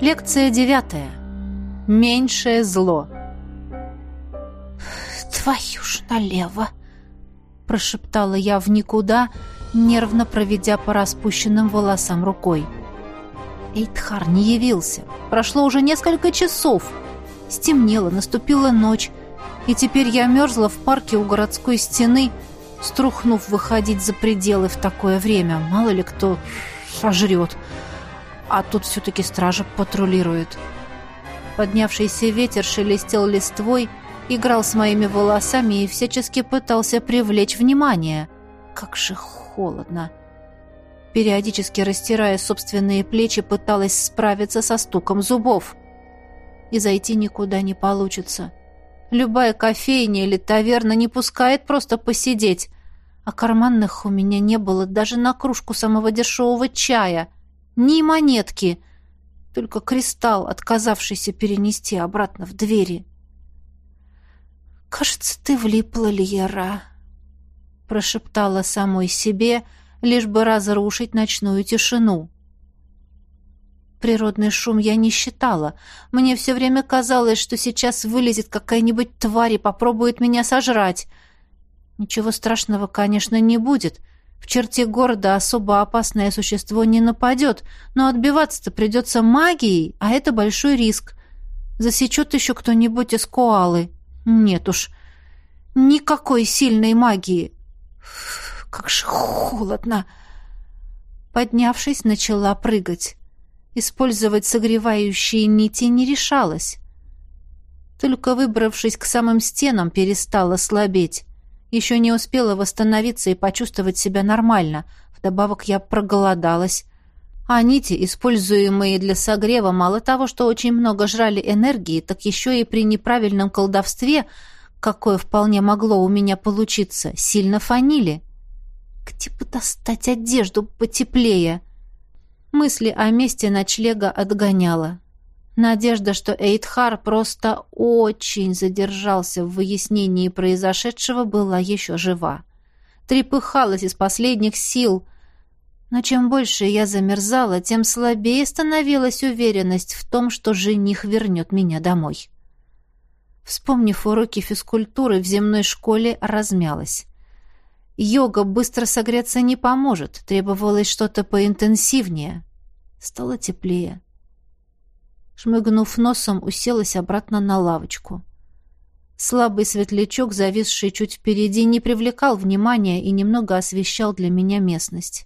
Лекция девятая. Меньшее зло. «Твою ж налево!» — прошептала я в никуда, нервно проведя по распущенным волосам рукой. Эйтхар не явился. Прошло уже несколько часов. Стемнело, наступила ночь, и теперь я мерзла в парке у городской стены, струхнув выходить за пределы в такое время. Мало ли кто сожрет. А тут все-таки стража патрулирует. Поднявшийся ветер шелестел листвой, играл с моими волосами и всячески пытался привлечь внимание. Как же холодно. Периодически растирая собственные плечи, пыталась справиться со стуком зубов. И зайти никуда не получится. Любая кофейня или таверна не пускает просто посидеть. А карманных у меня не было даже на кружку самого дешевого чая. Ни монетки. Только кристалл, отказавшийся перенести обратно в двери. «Кажется, ты влипла, Льера», — прошептала самой себе, лишь бы разрушить ночную тишину. Природный шум я не считала. Мне все время казалось, что сейчас вылезет какая-нибудь тварь и попробует меня сожрать. Ничего страшного, конечно, не будет. В черте города особо опасное существо не нападет, но отбиваться-то придется магией, а это большой риск. Засечет еще кто-нибудь из коалы. Нет уж, никакой сильной магии. Как же холодно! Поднявшись, начала прыгать. Использовать согревающие нити не решалась. Только выбравшись к самым стенам, перестала слабеть. Еще не успела восстановиться и почувствовать себя нормально. Вдобавок я проголодалась. А нити, используемые для согрева, мало того, что очень много жрали энергии, так еще и при неправильном колдовстве, какое вполне могло у меня получиться, сильно фанили. Где бы достать одежду потеплее? Мысли о месте ночлега отгоняла. Надежда, что Эйдхар просто очень задержался в выяснении произошедшего, была еще жива. Трепыхалась из последних сил. Но чем больше я замерзала, тем слабее становилась уверенность в том, что жених вернет меня домой. Вспомнив уроки физкультуры в земной школе, размялась. Йога быстро согреться не поможет, требовалось что-то поинтенсивнее. Стало теплее. Шмыгнув носом, уселась обратно на лавочку. Слабый светлячок, зависший чуть впереди, не привлекал внимания и немного освещал для меня местность.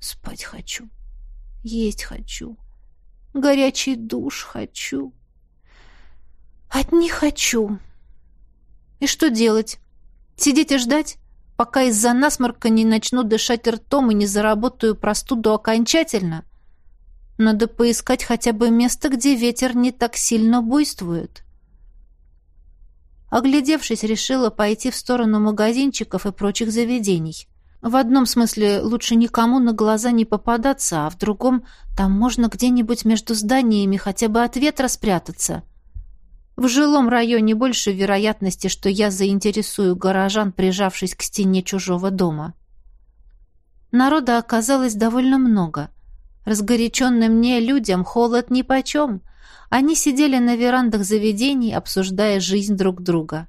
Спать хочу. Есть хочу. Горячий душ хочу. Одни хочу. И что делать? Сидеть и ждать? пока из-за насморка не начну дышать ртом и не заработаю простуду окончательно. Надо поискать хотя бы место, где ветер не так сильно буйствует. Оглядевшись, решила пойти в сторону магазинчиков и прочих заведений. В одном смысле лучше никому на глаза не попадаться, а в другом там можно где-нибудь между зданиями хотя бы от ветра спрятаться — в жилом районе больше вероятности, что я заинтересую горожан, прижавшись к стене чужого дома. Народа оказалось довольно много. Разгоряченным мне людям холод нипочем. Они сидели на верандах заведений, обсуждая жизнь друг друга.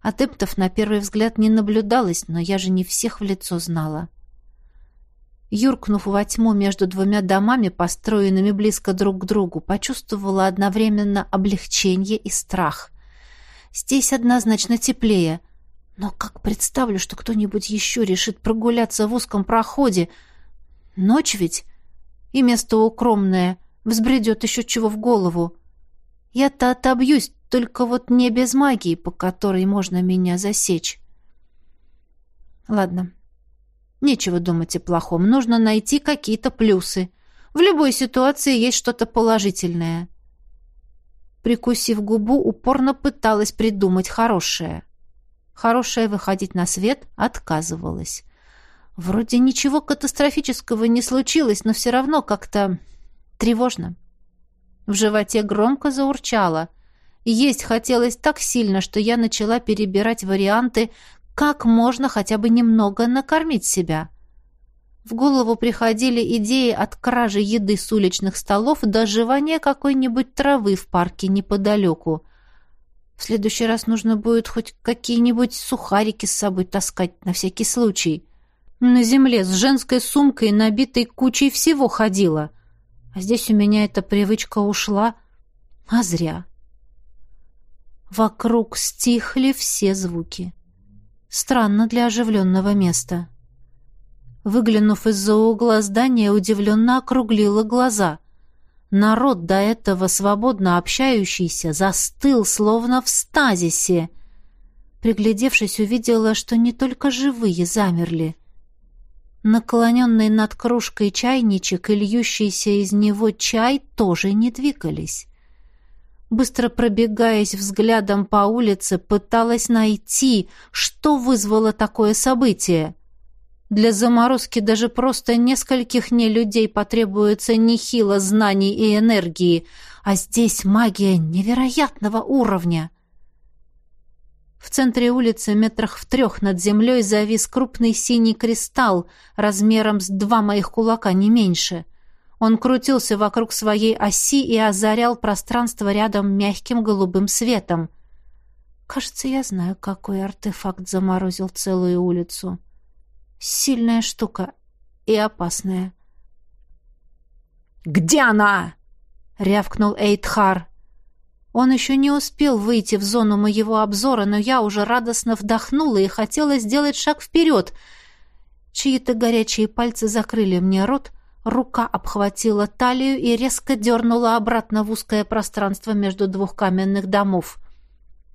Адептов на первый взгляд не наблюдалось, но я же не всех в лицо знала. Юркнув во тьму между двумя домами, построенными близко друг к другу, почувствовала одновременно облегчение и страх. Здесь однозначно теплее. Но как представлю, что кто-нибудь еще решит прогуляться в узком проходе? Ночь ведь? И место укромное. Взбредет еще чего в голову. Я-то отобьюсь, только вот не без магии, по которой можно меня засечь. Ладно, Нечего думать о плохом, нужно найти какие-то плюсы. В любой ситуации есть что-то положительное. Прикусив губу, упорно пыталась придумать хорошее. Хорошее выходить на свет отказывалась. Вроде ничего катастрофического не случилось, но все равно как-то тревожно. В животе громко заурчало. Есть хотелось так сильно, что я начала перебирать варианты, как можно хотя бы немного накормить себя? В голову приходили идеи от кражи еды с уличных столов до жевания какой-нибудь травы в парке неподалеку. В следующий раз нужно будет хоть какие-нибудь сухарики с собой таскать на всякий случай. На земле с женской сумкой, набитой кучей всего ходила. А здесь у меня эта привычка ушла. А зря. Вокруг стихли все звуки. Странно для оживленного места. Выглянув из-за угла здания, удивленно округлила глаза. Народ, до этого свободно общающийся, застыл, словно в стазисе. Приглядевшись, увидела, что не только живые замерли. Наклоненный над кружкой чайничек и льющийся из него чай тоже не двигались. Быстро пробегаясь взглядом по улице, пыталась найти, что вызвало такое событие — для заморозки даже просто нескольких нелюдей потребуется нехило знаний и энергии, а здесь магия невероятного уровня. В центре улицы, метрах в трех над землей, завис крупный синий кристалл размером с два моих кулака, не меньше. Он крутился вокруг своей оси и озарял пространство рядом мягким голубым светом. Кажется, я знаю, какой артефакт заморозил целую улицу. Сильная штука и опасная. «Где она?» — рявкнул Эйтхар. Он еще не успел выйти в зону моего обзора, но я уже радостно вдохнула и хотела сделать шаг вперед. Чьи-то горячие пальцы закрыли мне рот, рука обхватила талию и резко дернула обратно в узкое пространство между двух каменных домов.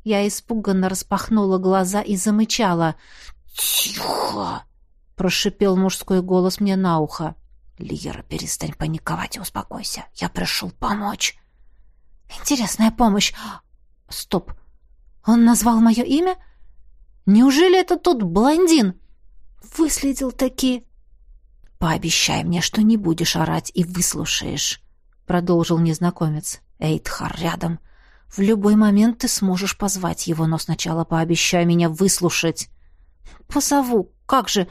Я испуганно распахнула глаза и замычала. «Тихо!» прошипел мужской голос мне на ухо. «Лира, перестань паниковать и успокойся. Я пришел помочь». «Интересная помощь. Стоп. Он назвал мое имя? Неужели это тот блондин? Выследил таки...» «Пообещай мне, что не будешь орать и выслушаешь», — продолжил незнакомец. «Эйтхар рядом. В любой момент ты сможешь позвать его, но сначала пообещай меня выслушать». «Позову. Как же?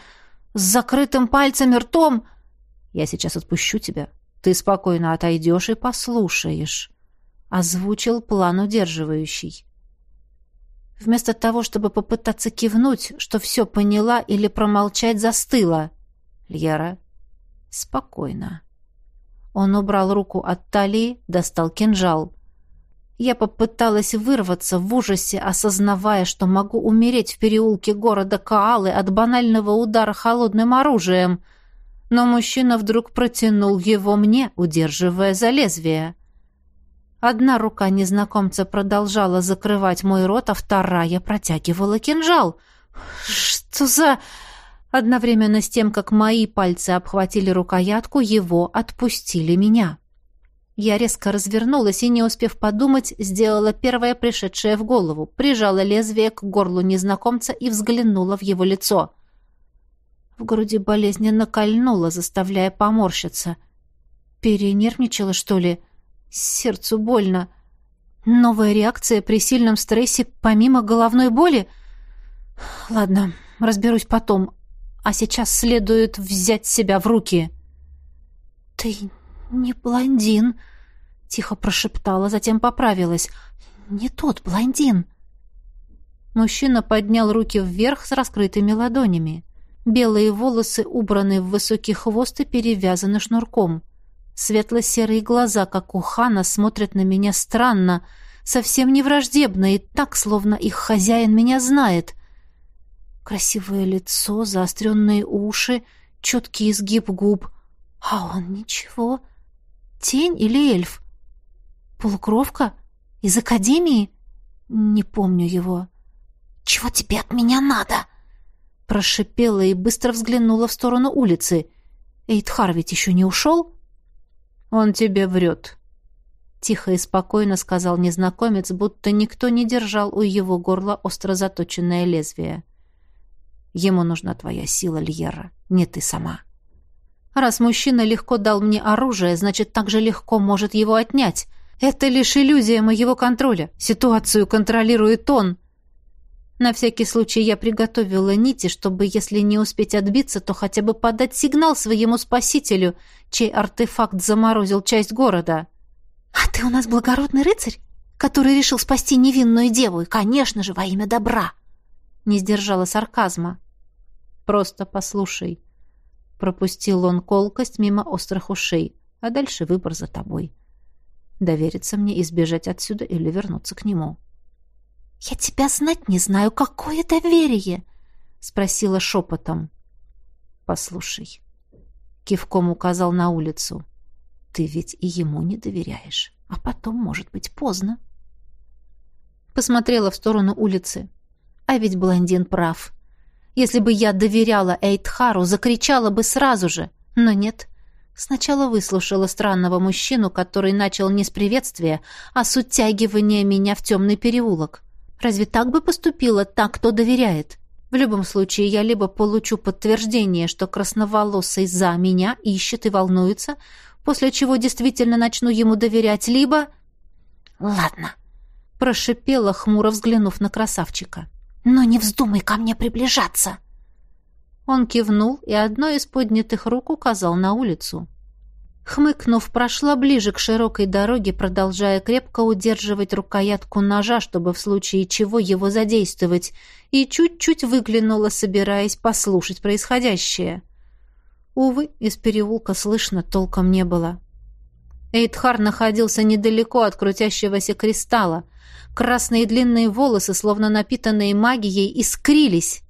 с закрытым пальцем и ртом. Я сейчас отпущу тебя. Ты спокойно отойдешь и послушаешь. Озвучил план удерживающий. Вместо того, чтобы попытаться кивнуть, что все поняла или промолчать, застыла. Льера, спокойно. Он убрал руку от талии, достал кинжал. Я попыталась вырваться в ужасе, осознавая, что могу умереть в переулке города Каалы от банального удара холодным оружием. Но мужчина вдруг протянул его мне, удерживая за лезвие. Одна рука незнакомца продолжала закрывать мой рот, а вторая протягивала кинжал. «Что за...» Одновременно с тем, как мои пальцы обхватили рукоятку, его отпустили меня. Я резко развернулась и, не успев подумать, сделала первое пришедшее в голову, прижала лезвие к горлу незнакомца и взглянула в его лицо. В груди болезненно кольнуло, заставляя поморщиться. Перенервничала, что ли? Сердцу больно. Новая реакция при сильном стрессе помимо головной боли? Ладно, разберусь потом. А сейчас следует взять себя в руки. «Ты не блондин», Тихо прошептала, затем поправилась. «Не тот блондин!» Мужчина поднял руки вверх с раскрытыми ладонями. Белые волосы убраны в высокий хвост и перевязаны шнурком. Светло-серые глаза, как у хана, смотрят на меня странно, совсем не враждебно и так, словно их хозяин меня знает. Красивое лицо, заостренные уши, четкий изгиб губ. А он ничего. Тень или эльф? Полукровка? Из академии? Не помню его. Чего тебе от меня надо? Прошипела и быстро взглянула в сторону улицы. Эйдхар ведь еще не ушел? Он тебе врет. Тихо и спокойно сказал незнакомец, будто никто не держал у его горла остро заточенное лезвие. Ему нужна твоя сила, Льера, не ты сама. Раз мужчина легко дал мне оружие, значит, так же легко может его отнять. Это лишь иллюзия моего контроля. Ситуацию контролирует он. На всякий случай я приготовила нити, чтобы, если не успеть отбиться, то хотя бы подать сигнал своему спасителю, чей артефакт заморозил часть города. «А ты у нас благородный рыцарь, который решил спасти невинную деву, и, конечно же, во имя добра!» Не сдержала сарказма. «Просто послушай». Пропустил он колкость мимо острых ушей, а дальше выбор за тобой. Довериться мне, избежать отсюда или вернуться к нему. «Я тебя знать не знаю. Какое доверие?» — спросила шепотом. «Послушай», — кивком указал на улицу, — «ты ведь и ему не доверяешь, а потом может быть поздно». Посмотрела в сторону улицы. А ведь блондин прав. Если бы я доверяла Эйтхару, закричала бы сразу же. Но нет. Сначала выслушала странного мужчину, который начал не с приветствия, а с утягивания меня в темный переулок. Разве так бы поступила та, кто доверяет? В любом случае, я либо получу подтверждение, что красноволосый за меня ищет и волнуется, после чего действительно начну ему доверять, либо... «Ладно», — прошипела, хмуро взглянув на красавчика. «Но не вздумай ко мне приближаться!» Он кивнул и одной из поднятых рук указал на улицу. Хмыкнув, прошла ближе к широкой дороге, продолжая крепко удерживать рукоятку ножа, чтобы в случае чего его задействовать, и чуть-чуть выглянула, собираясь послушать происходящее. Увы, из переулка слышно толком не было. Эйдхар находился недалеко от крутящегося кристалла. Красные длинные волосы, словно напитанные магией, искрились.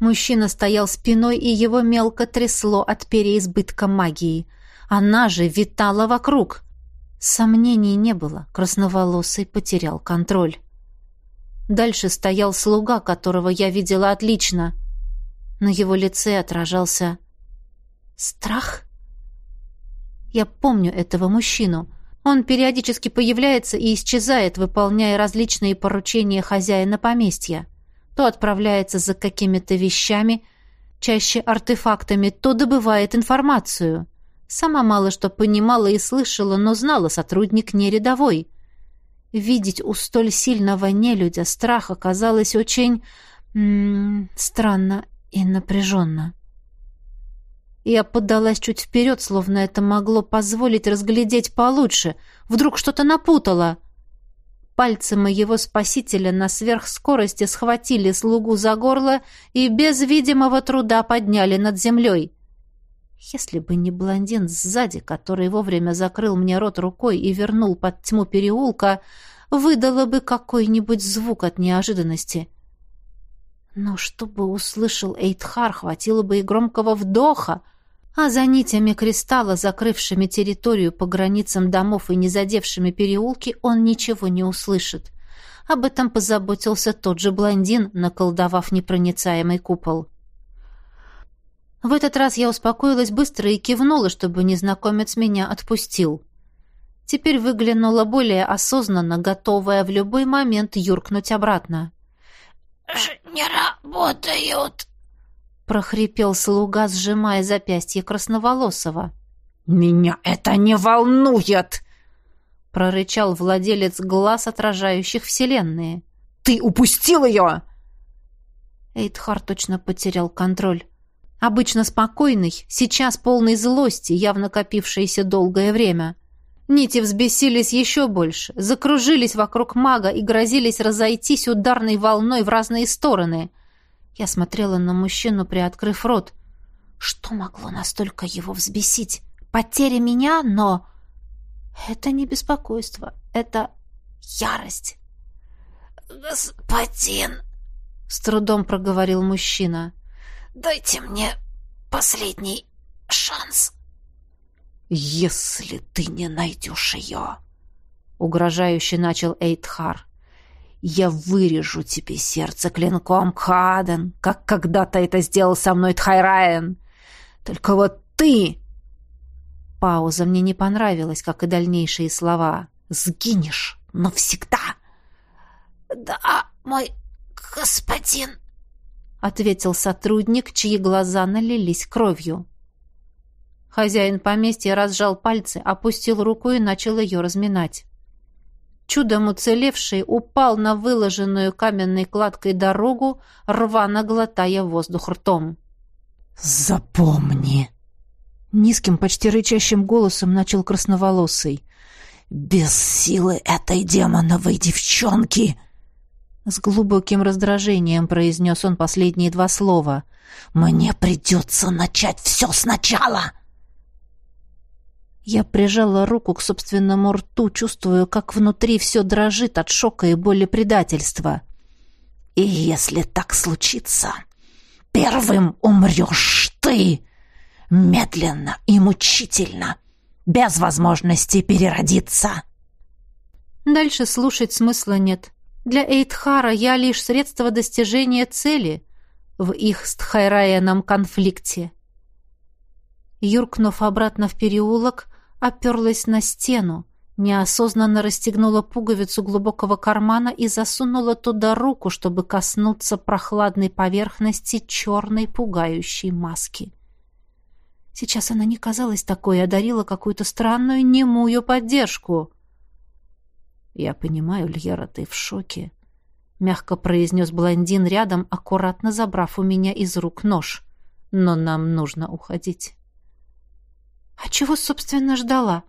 Мужчина стоял спиной, и его мелко трясло от переизбытка магии — она же витала вокруг. Сомнений не было. Красноволосый потерял контроль. Дальше стоял слуга, которого я видела отлично. На его лице отражался страх. Я помню этого мужчину. Он периодически появляется и исчезает, выполняя различные поручения хозяина поместья. То отправляется за какими-то вещами, чаще артефактами, то добывает информацию. Сама мало что понимала и слышала, но знала, сотрудник не рядовой. Видеть у столь сильного нелюдя страх оказалось очень... М -м, странно и напряженно. Я поддалась чуть вперед, словно это могло позволить разглядеть получше. Вдруг что-то напутало. Пальцы моего спасителя на сверхскорости схватили слугу за горло и без видимого труда подняли над землей. Если бы не блондин сзади, который вовремя закрыл мне рот рукой и вернул под тьму переулка, выдало бы какой-нибудь звук от неожиданности. Но чтобы услышал Эйтхар, хватило бы и громкого вдоха, а за нитями кристалла, закрывшими территорию по границам домов и не задевшими переулки, он ничего не услышит. Об этом позаботился тот же блондин, наколдовав непроницаемый купол. В этот раз я успокоилась быстро и кивнула, чтобы незнакомец меня отпустил. Теперь выглянула более осознанно, готовая в любой момент юркнуть обратно. «Не работают!» — прохрипел слуга, сжимая запястье красноволосого. «Меня это не волнует!» — прорычал владелец глаз, отражающих вселенные. «Ты упустил ее!» Эйдхар точно потерял контроль. Обычно спокойный, сейчас полный злости, явно копившейся долгое время. Нити взбесились еще больше, закружились вокруг мага и грозились разойтись ударной волной в разные стороны. Я смотрела на мужчину, приоткрыв рот. Что могло настолько его взбесить? Потеря меня, но... Это не беспокойство, это ярость. «Господин!» — с трудом проговорил мужчина. Дайте мне последний шанс. Если ты не найдешь ее, угрожающе начал Эйтхар, я вырежу тебе сердце клинком, Каден, как когда-то это сделал со мной Тхайраен. Только вот ты... Пауза мне не понравилась, как и дальнейшие слова. Сгинешь навсегда. Да, мой господин ответил сотрудник, чьи глаза налились кровью. Хозяин поместья разжал пальцы, опустил руку и начал ее разминать. чудом уцелевший, упал на выложенную каменной кладкой дорогу, рвано глотая воздух ртом. «Запомни!» Низким, почти рычащим голосом начал красноволосый. «Без силы этой демоновой девчонки!» С глубоким раздражением произнес он последние два слова. «Мне придется начать все сначала!» Я прижала руку к собственному рту, чувствуя, как внутри все дрожит от шока и боли предательства. «И если так случится, первым умрешь ты! Медленно и мучительно, без возможности переродиться!» Дальше слушать смысла нет. Для Эйтхара я лишь средство достижения цели в их с Тхайраеном конфликте. Юркнув обратно в переулок, оперлась на стену, неосознанно расстегнула пуговицу глубокого кармана и засунула туда руку, чтобы коснуться прохладной поверхности черной пугающей маски. Сейчас она не казалась такой, а дарила какую-то странную немую поддержку. «Я понимаю, Льера, ты в шоке», — мягко произнес блондин рядом, аккуратно забрав у меня из рук нож. «Но нам нужно уходить». А чего, собственно, ждала?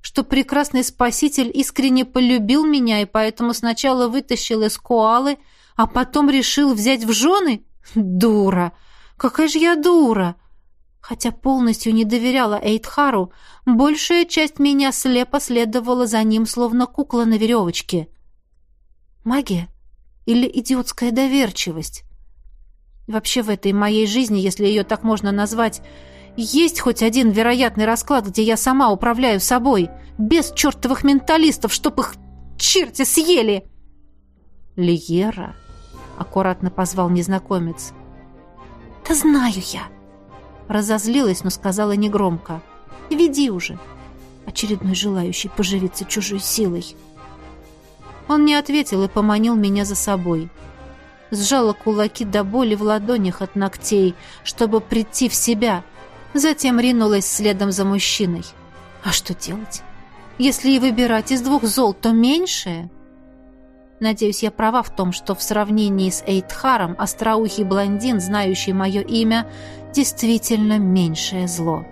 Что прекрасный спаситель искренне полюбил меня и поэтому сначала вытащил из коалы, а потом решил взять в жены? Дура! Какая же я дура! Хотя полностью не доверяла Эйдхару, большая часть меня слепо следовала за ним, словно кукла на веревочке. Магия? Или идиотская доверчивость? Вообще в этой моей жизни, если ее так можно назвать, есть хоть один вероятный расклад, где я сама управляю собой, без чертовых менталистов, чтоб их черти съели!» «Лиера», — аккуратно позвал незнакомец. «Да знаю я!» Разозлилась, но сказала негромко. «Веди уже!» Очередной желающий поживиться чужой силой. Он не ответил и поманил меня за собой. Сжала кулаки до боли в ладонях от ногтей, чтобы прийти в себя — Затем ринулась следом за мужчиной. А что делать? Если и выбирать из двух зол, то меньшее. Надеюсь, я права в том, что в сравнении с Эйтхаром остроухий блондин, знающий мое имя, действительно меньшее зло.